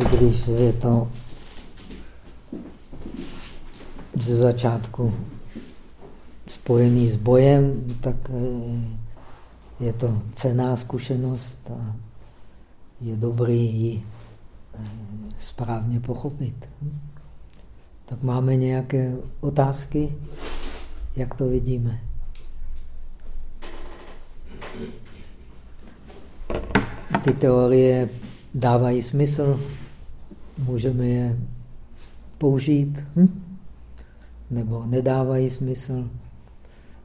i když je to ze začátku spojený s bojem, tak eh, je to cená zkušenost a je dobrý ji eh, správně pochopit. Tak máme nějaké otázky? Jak to vidíme? Ty teorie dávají smysl, můžeme je použít, hm? nebo nedávají smysl,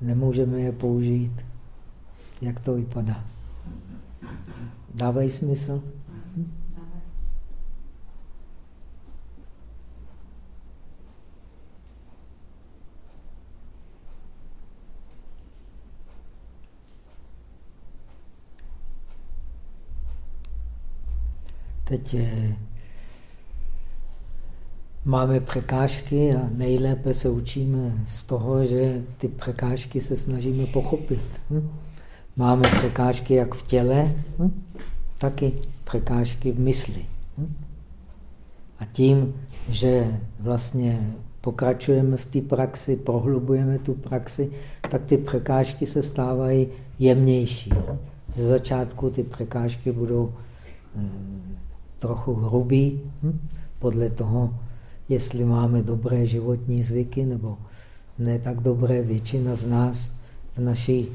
nemůžeme je použít. Jak to vypadá? Dávají smysl? Teď máme překážky a nejlépe se učíme z toho, že ty překážky se snažíme pochopit. Hm? Máme překážky jak v těle, hm? taky překážky v mysli. Hm? A tím, že vlastně pokračujeme v té praxi, prohlubujeme tu praxi, tak ty překážky se stávají jemnější. Ze začátku ty překážky budou eh, trochu hrubý, hm? podle toho, jestli máme dobré životní zvyky nebo ne tak dobré. Většina z nás v naší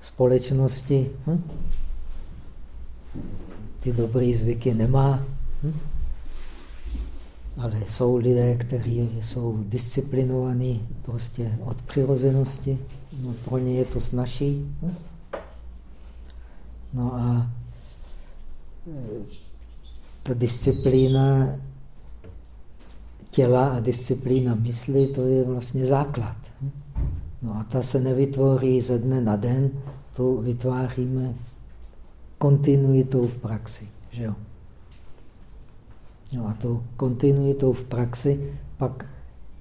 společnosti hm? ty dobré zvyky nemá. Hm? Ale jsou lidé, kteří jsou disciplinovaní prostě od přirozenosti. No, pro ně je to snažší. Hm? No a ta disciplína těla a disciplína mysli, to je vlastně základ. No a ta se nevytvoří ze dne na den, to vytváříme kontinuitou v praxi. Že jo? No a to kontinuitou v praxi pak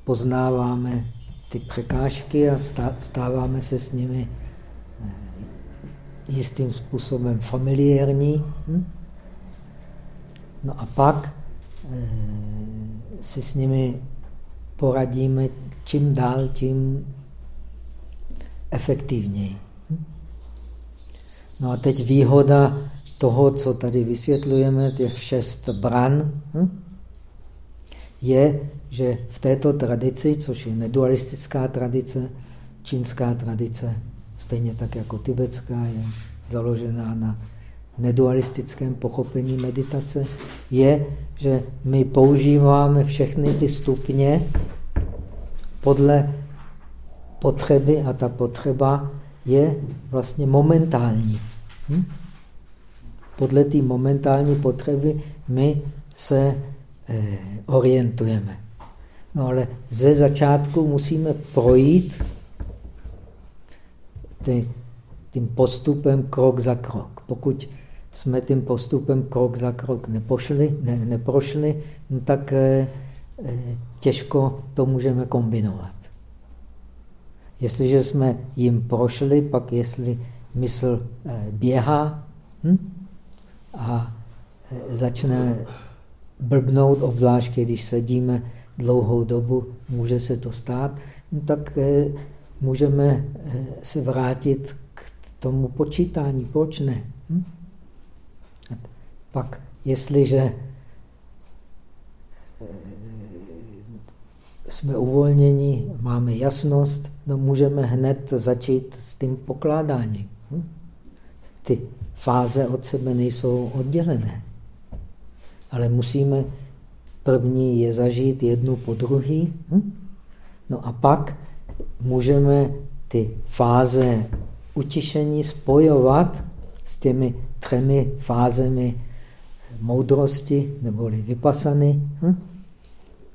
poznáváme ty překážky a stáváme se s nimi eh, jistým způsobem familiární. Hm? No a pak e, si s nimi poradíme čím dál, tím efektivněji. No a teď výhoda toho, co tady vysvětlujeme, těch šest bran, hm, je, že v této tradici, což je nedualistická tradice, čínská tradice, stejně tak jako tibetská, je založená na nedualistickém pochopení meditace je, že my používáme všechny ty stupně podle potřeby a ta potřeba je vlastně momentální. Hm? Podle té momentální potřeby my se eh, orientujeme. No ale ze začátku musíme projít ty, tím postupem krok za krok. Pokud jsme tím postupem krok za krok nepošli, ne, neprošli, no tak eh, těžko to můžeme kombinovat. Jestliže jsme jim prošli, pak jestli mysl eh, běhá hm? a začne blbnout, obzvlášť když sedíme dlouhou dobu, může se to stát, no tak můžeme se vrátit k tomu počítání. Proč ne? Hm? Pak, jestliže eh, jsme uvolněni, máme jasnost, no můžeme hned začít s tím pokládáním. Hm? Ty fáze od sebe nejsou oddělené, ale musíme první je zažít jednu po druhý, hm? no a pak můžeme ty fáze utišení spojovat s těmi třemi fázemi moudrosti neboli vypasany, hm?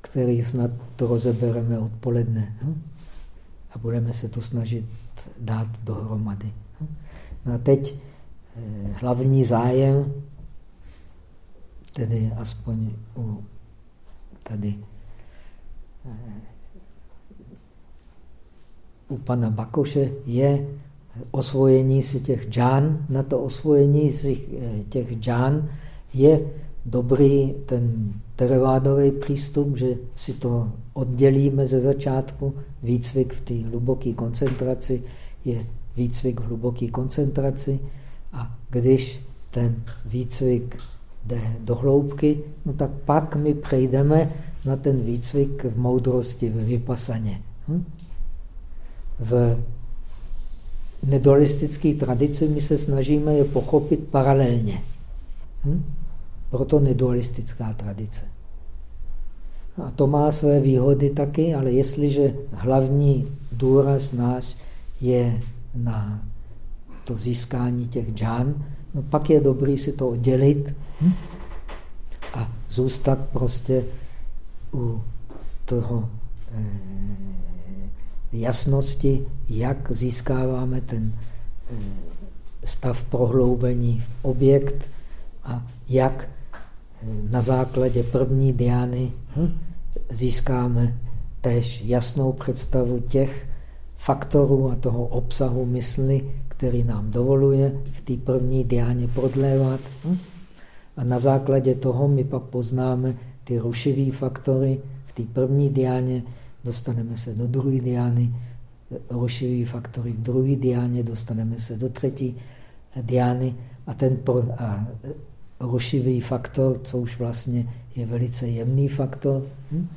který snad to rozebereme odpoledne. Hm? A budeme se to snažit dát dohromady. Hm? No a teď eh, hlavní zájem, tedy aspoň u tady eh, u pana Bakoše je osvojení si těch džán. Na to osvojení si eh, těch džán je dobrý ten terevádový přístup, že si to oddělíme ze začátku. Výcvik v té hluboké koncentraci je výcvik v hluboké koncentraci a když ten výcvik jde do hloubky, no tak pak my přejdeme na ten výcvik v moudrosti, ve vypasaně. Hm? V nedualistické tradici my se snažíme je pochopit paralelně. Hm? Proto nedualistická tradice. A to má své výhody taky, ale jestliže hlavní důraz náš je na to získání těch džán, no pak je dobrý si to oddělit a zůstat prostě u toho eh, jasnosti, jak získáváme ten eh, stav prohloubení v objekt a jak na základě první diány hm, získáme tež jasnou představu těch faktorů a toho obsahu mysli, který nám dovoluje v té první diáně prodlévat. Hm? A na základě toho my pak poznáme ty rušivé faktory v té první diáně, dostaneme se do druhé diány, rušivý faktory v druhé diáně, dostaneme se do třetí diány a ten pro, a rušivý faktor, co už vlastně je velice jemný faktor, hm?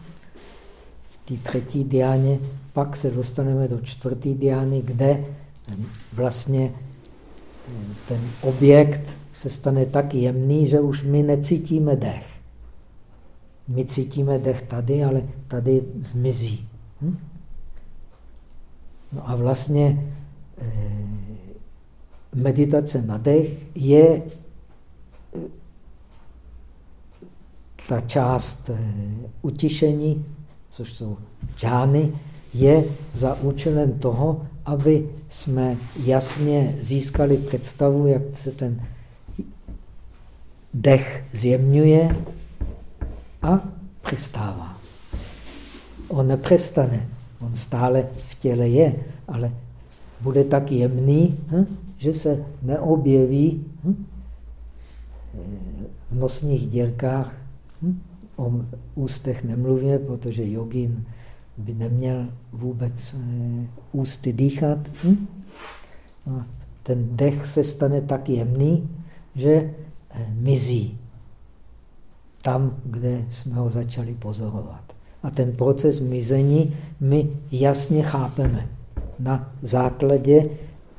v té třetí diáně, pak se dostaneme do čtvrté diány, kde vlastně ten objekt se stane tak jemný, že už my necítíme dech. My cítíme dech tady, ale tady zmizí. Hm? No a vlastně eh, meditace na dech je eh, ta část eh, utišení, což jsou džány, je za účelem toho, aby jsme jasně získali představu, jak se ten dech zjemňuje a přestává. On nepřestane, on stále v těle je, ale bude tak jemný, hm, že se neobjeví hm, v nosních děrkách. O ústech nemluvě, protože jogin by neměl vůbec eh, ústy dýchat. Hm? A ten dech se stane tak jemný, že eh, mizí tam, kde jsme ho začali pozorovat. A ten proces mizení my jasně chápeme na základě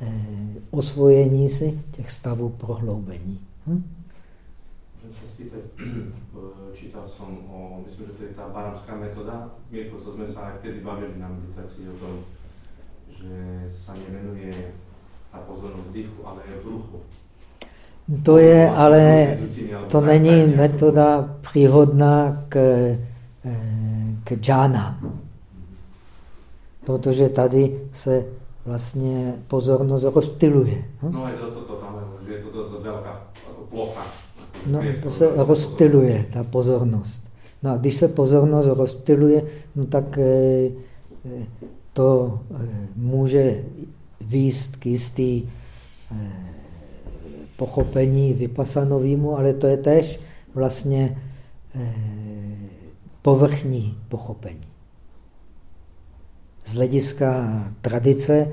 eh, osvojení si těch stavů prohloubení. Hm? Čítal som o, myslím, že to je tá baramská metóda, Mirko, to sme sa aj vtedy bavili na meditácii o tom, že sa nemenuje tá pozornosť dýchu, ale je v ruchu. To je, ale to není metoda příhodná k, eh, k džána. Protože tady se vlastně pozornost rozptiluje. Hm? No je to, to, to tam, že je to dost velká plocha. No, to se rozptiluje, ta pozornost. No a když se pozornost rozptiluje, no tak eh, eh, to může výst k jistý pochopení vypasanovému, ale to je tež vlastně eh, povrchní pochopení. Z hlediska tradice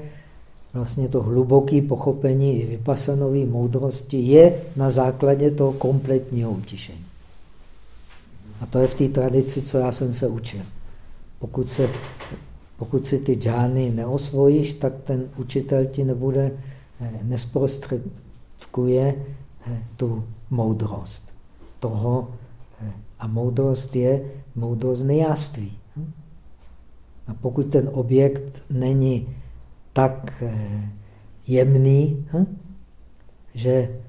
vlastně to hluboké pochopení i vypasanové moudrosti je na základě toho kompletního utišení. A to je v té tradici, co já jsem se učil. Pokud, se, pokud si ty džány neosvojíš, tak ten učitel ti nebude eh, nesprostřed, tkuje eh, tu moudrost toho. Eh, a moudrost je moudrost nejáství. Hm? A pokud ten objekt není tak eh, jemný, hm? že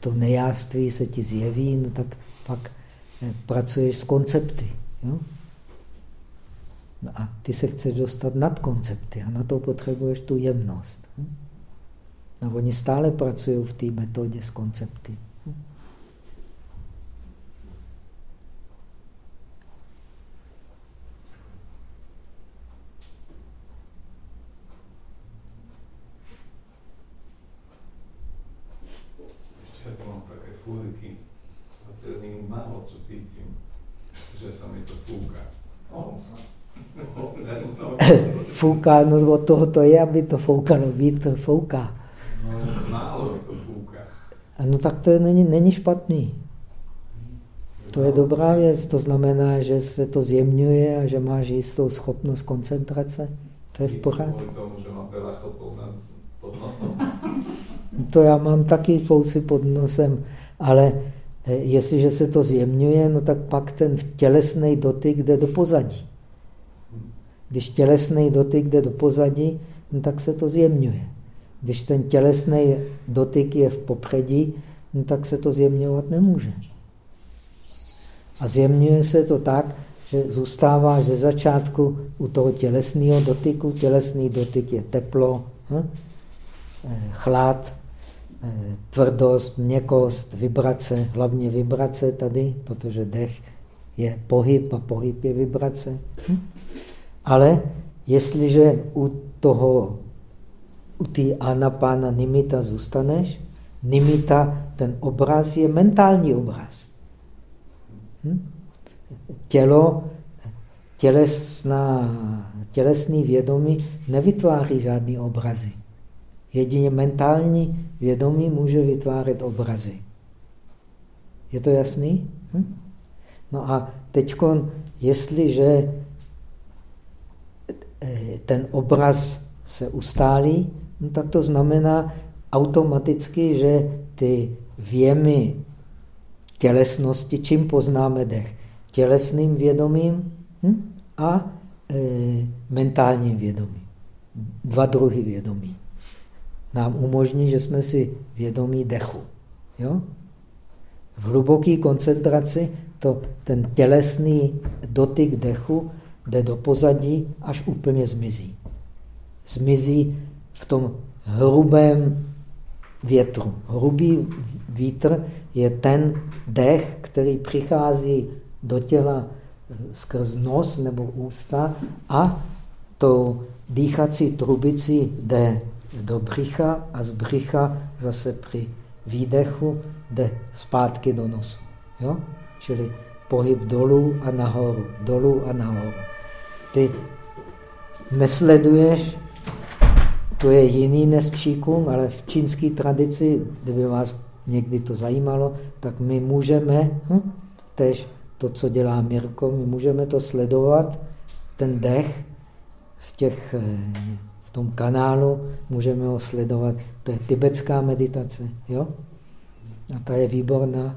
to nejáství se ti zjeví, no tak pak pracuješ s koncepty. Jo? No a ty se chceš dostat nad koncepty a na to potřebuješ tu jemnost. Hm? A oni stále pracují v té metodě s koncepty. Ještě mám také fyziky. A cez ním málo, čo cítim, že sa mi to fúka. Oh. Ja som sa fouká, no od toho to je, aby to foukalo, vítr fouká. No, málo to fouká. No tak to není, není špatný. To je dobrá věc, to znamená, že se to zjemňuje a že máš jistou schopnost koncentrace. To je v pořádku. To já mám taky fousy pod nosem, ale eh, jestliže se to zjemňuje, no tak pak ten tělesný dotyk jde do pozadí. Když tělesný dotyk jde do pozadí, no tak se to zjemňuje. Když ten tělesný dotyk je v popředí, no tak se to zjemňovat nemůže. A zjemňuje se to tak, že zůstává ze začátku u toho tělesného dotyku. Tělesný dotyk je teplo, hm? Eh, chlad, eh, tvrdost, měkost, vibrace, hlavně vibrace tady, protože dech je pohyb a pohyb je vibrace. Hm? Ale jestliže u toho, u té anapána nimita zůstaneš, nimita, ten obraz je mentální obraz. Hm? Tělo, tělesná, tělesný vědomí nevytváří žádný obrazy. Jedině mentální vědomí může vytvářet obrazy. Je to jasný? Hm? No a teď, jestliže ten obraz se ustálí, no tak to znamená automaticky, že ty věmy tělesnosti, čím poznáme dech? Tělesným vědomím hm? a e, mentálním vědomím. Dva druhy vědomí. Nám umožní, že jsme si vědomí dechu. Jo? V hluboké koncentraci to, ten tělesný dotyk dechu jde do pozadí, až úplně zmizí. Zmizí v tom hrubém větru. Hrubý vítr je ten dech, který přichází do těla skrz nos nebo ústa a tou dýchací trubicí jde do břicha a z břicha zase při výdechu jde zpátky do nosu. Jo? Čili pohyb dolů a nahoru, dolů a nahoru. Ty nesleduješ, to je jiný než Qigong, ale v čínské tradici, kdyby vás někdy to zajímalo, tak my můžeme, hm, tež to, co dělá Mirko, my můžeme to sledovat, ten dech v, těch, eh, v tom kanálu, můžeme ho sledovat. To je tibetská meditace, jo? A ta je výborná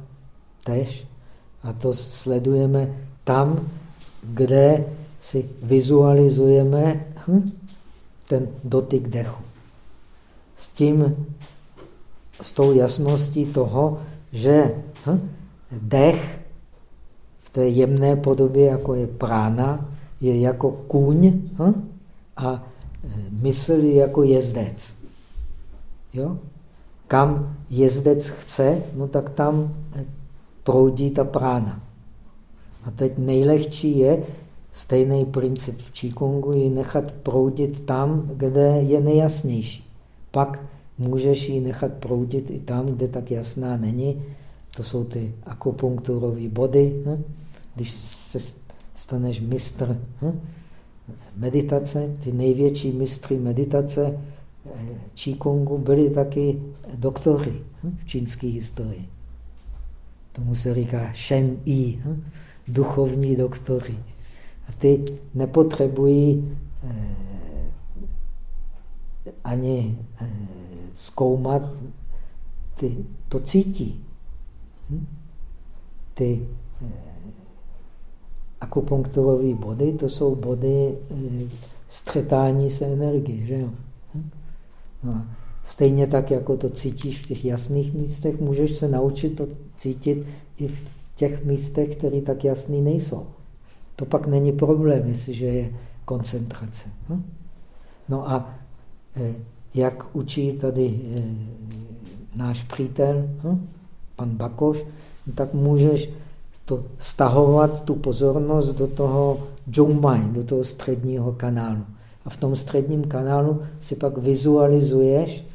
tež. A to sledujeme tam, kde si vizualizujeme hm, ten dotyk dechu. S tím s tou jasností toho, že hm, dech v té jemné podobě, jako je prána, je jako kůň hm, a e, mysl je jako jezdec. Jo? Kam jezdec chce, no tak tam e, proudí ta prána. A teď nejlehčí je stejný princip v Qigongu, ji nechat proudit tam, kde je nejasnější. Pak můžeš ji nechat proudit i tam, kde tak jasná není. To jsou ty akupunkturové body. Hm? Když se staneš mistr hm? meditace, ty největší mistry meditace Qigongу eh, byli taky doktory hm? v čínské historii. Tomu se říká Shen Yi, duchovní doktory. A ty nepotřebují eh, ani eh, zkoumat, ty to cítí. Hm? Ty eh, akupunkturové body, to jsou body střetání se energie. Že jo? Hm? No stejně tak, jako to cítíš v těch jasných místech, můžeš se naučit to cítit i v těch místech, které tak jasný nejsou. To pak není problém, jestliže je koncentrace. Hm? No a eh, jak učí tady eh, náš přítel, hm? pan Bakoš, tak můžeš to stahovat tu pozornost do toho džungmaj, do toho středního kanálu. A v tom středním kanálu si pak vizualizuješ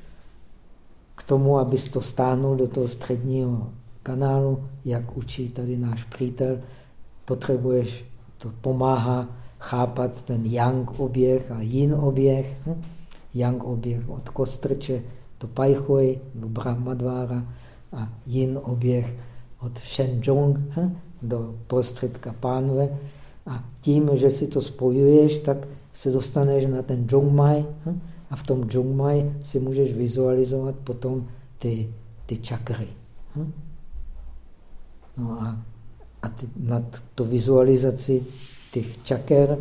k tomu, abys to stáhnul do toho středního kanálu, jak učí tady náš přítel, potřebuješ, to pomáhá chápat ten yang oběh a yin oběh. Hm? Yang oběh od kostrče do pajchuj, do brahmadvára a yin oběh od Shenzhong hm? do prostředka pánve. A tím, že si to spojuješ, tak se dostaneš na ten Zhongmai hm? a v tom Zhongmai si můžeš vizualizovat potom ty, ty čakry. Hm? No a, a ty, nad to vizualizaci těch čaker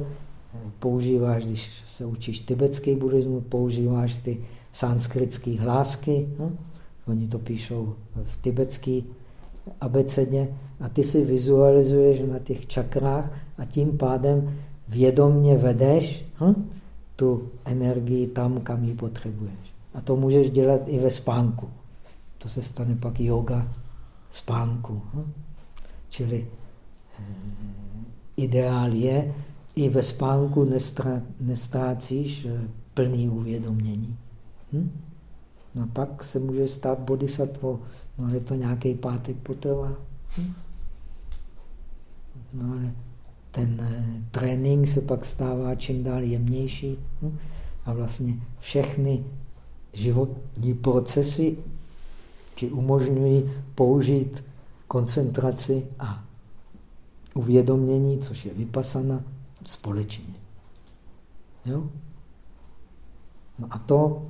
používáš, když se učíš tibetský buddhismus, používáš ty sanskritské hlásky. Hm? Oni to píšou v tibetské abecedě a ty si vizualizuješ na těch čakrách a tím pádem vědomně vedeš hm, tu energii tam, kam ji potřebuješ. A to můžeš dělat i ve spánku. To se stane pak yoga spánku. Hm? Čili eh, ideál je, i ve spánku nestrá, nestrácíš eh, plný uvědomění. Hm? No pak se může stát bodhisattva, no ale to nějaký pátek potrvá. Hm? No ale ten eh, trénink se pak stává čím dál jemnější hm? a vlastně všechny životní procesy ti umožňují použít koncentraci a uvědomění, což je vypasana, společně. Jo? No a to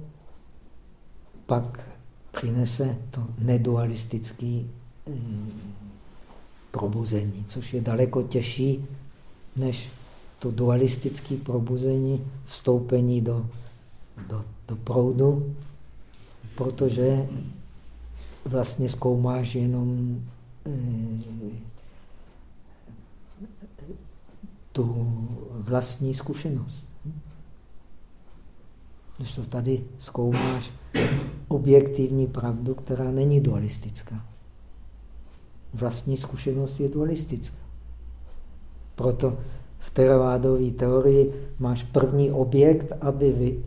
pak přinese to nedualistické eh, probuzení, což je daleko těžší než to dualistické probuzení, vstoupení do, do, do proudu, protože vlastně zkoumáš jenom tu vlastní zkušenost. Když to tady zkoumáš objektivní pravdu, která není dualistická. Vlastní zkušenost je dualistická. Proto v teravádové teorii máš první objekt, aby vy,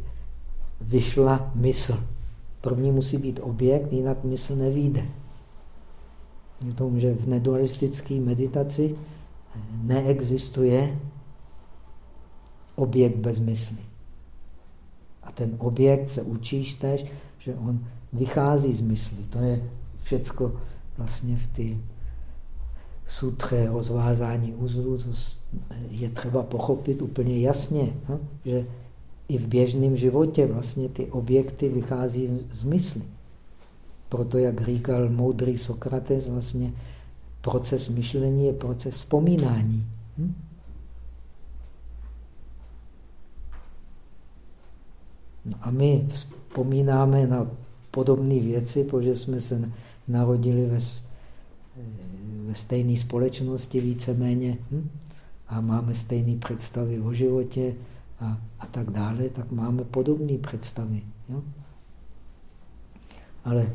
vyšla mysl. První musí být objekt, jinak mysl nevíde. Je to, že v nedualistické meditaci neexistuje objekt bez mysli. A ten objekt se učíš tež, že on vychází z mysli. To je všecko vlastně v té sutře rozvázání uzlů, to je třeba pochopit úplně jasně, no? že i v běžném životě vlastně ty objekty vychází z mysli. Proto, jak říkal moudrý Sokrates, vlastně proces myšlení je proces vzpomínání. Hm? No a my vzpomínáme na podobné věci, protože jsme se narodili ve, ve stejné společnosti víceméně hm? a máme stejné představy o životě a, a tak dále, tak máme podobné představy. Jo? Ale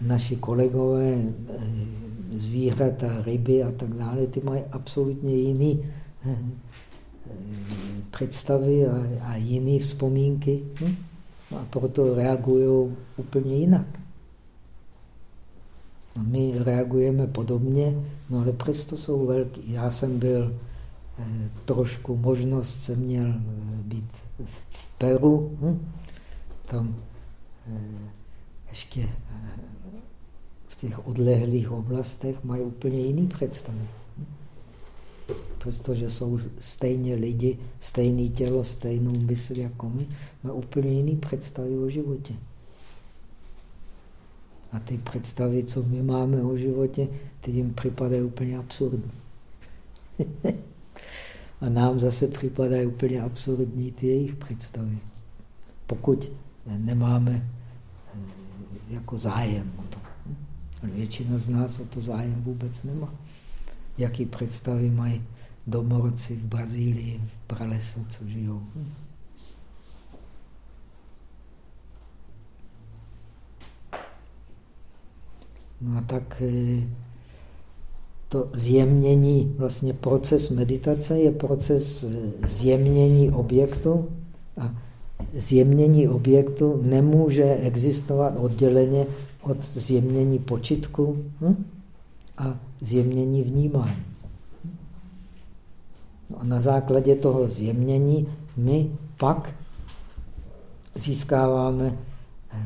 naši kolegové, eh, zvířata, ryby a tak dále, ty mají absolutně jiný eh, představy a, jiné vzpomínky. Hm? A proto reagují úplně jinak. A my reagujeme podobně, no ale přesto jsou velký. Já jsem byl eh, trošku, možnost jsem měl eh, být v Peru, hm? tam eh, ještě eh, v těch odlehlých oblastech mají úplně jiný představy přestože jsou stejně lidi, stejné tělo, stejnou mysl jako my, má úplně jiný představy o životě. A ty představy, co my máme o životě, ty jim připadají úplně absurdní. A nám zase připadají úplně absurdní ty jejich představy. Pokud nemáme jako zájem o to. Ale většina z nás o to zájem vůbec nemá. Jaký představy mají domorodci v Brazílii, v pralesu, co žijou. No a tak eh, to zjemnění, vlastně proces meditace je proces eh, zjemnění objektu a zjemnění objektu nemůže existovat odděleně od zjemnění počitku hm? a zjemnění vnímání. No a na základě toho zjemnění my pak získáváme eh,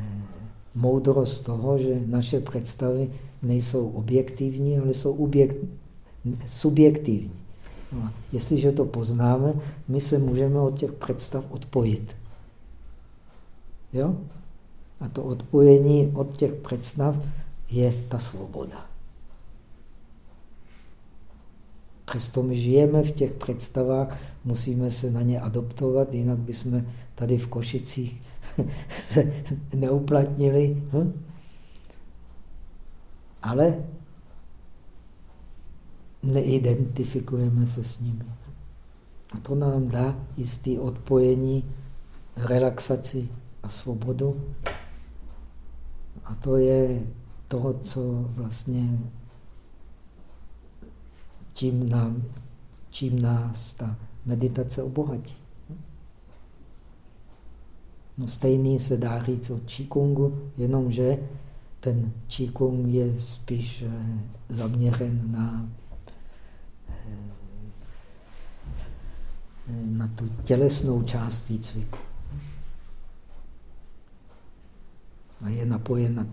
moudrost toho, že naše představy nejsou objektivní, ale jsou subjektivní. No a jestliže to poznáme, my se můžeme od těch představ odpojit. Jo? A to odpojení od těch představ je ta svoboda. Přesto my žijeme v těch představách, musíme se na ně adoptovat, jinak bychom tady v Košicích se neuplatnili. Hm? Ale neidentifikujeme se s nimi. A to nám dá jistý odpojení, relaxaci a svobodu. A to je to, co vlastně čím, nám, čím nás ta meditace obohatí. No stejný se dá říct o Qigongu, jenomže ten Qigong je spíš eh, zaměřen na, eh, na tu tělesnou část výcviku. A je napojen na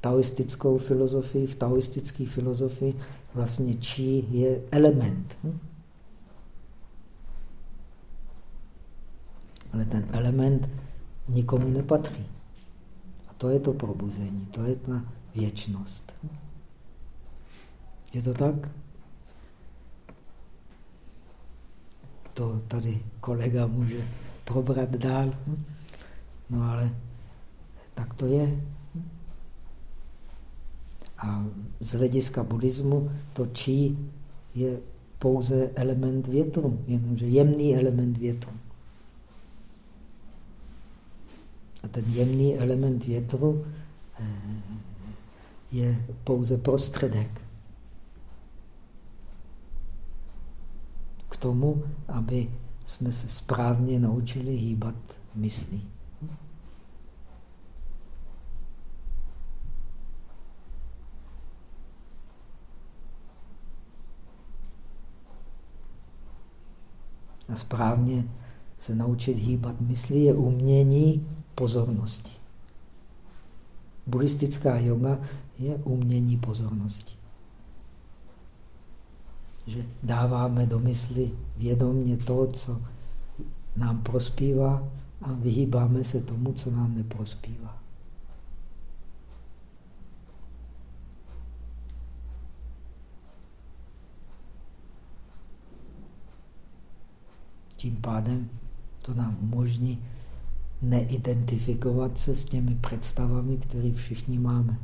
taoistickou filozofii. V taoistické filozofii vlastně čí je element. Hm? Ale ten element nikomu nepatří. A to je to probuzení, to je ta věčnost. Je to tak? To tady kolega může probrat dál. Hm? No ale tak to je. A z hlediska buddhismu to čí je pouze element větru, jenomže jemný element větru. A ten jemný element větru eh, je pouze prostředek k tomu, aby jsme se správně naučili hýbat myslí. A správně se naučit hýbat myslí je umění pozornosti. Buddhistická yoga je umění pozornosti. Že dáváme do mysli vědomně to, co nám prospívá a vyhýbáme se tomu, co nám neprospívá. Tím pádem to nám umožní neidentifikovat se s těmi představami, které všichni máme.